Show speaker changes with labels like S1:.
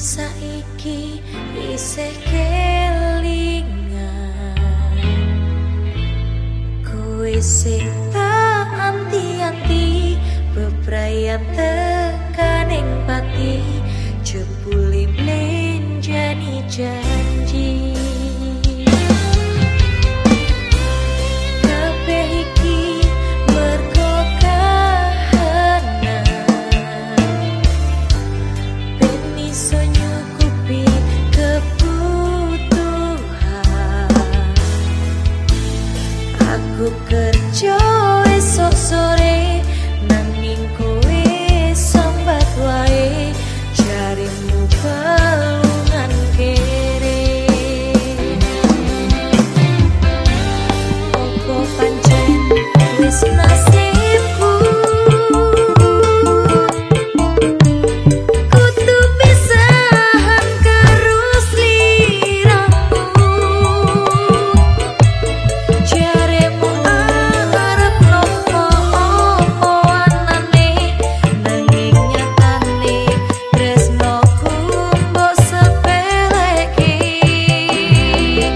S1: saiki isih kelingan. Kowe sing tak anti-anti bebrayan tekaning pati jebule menjani jani sibuk kerja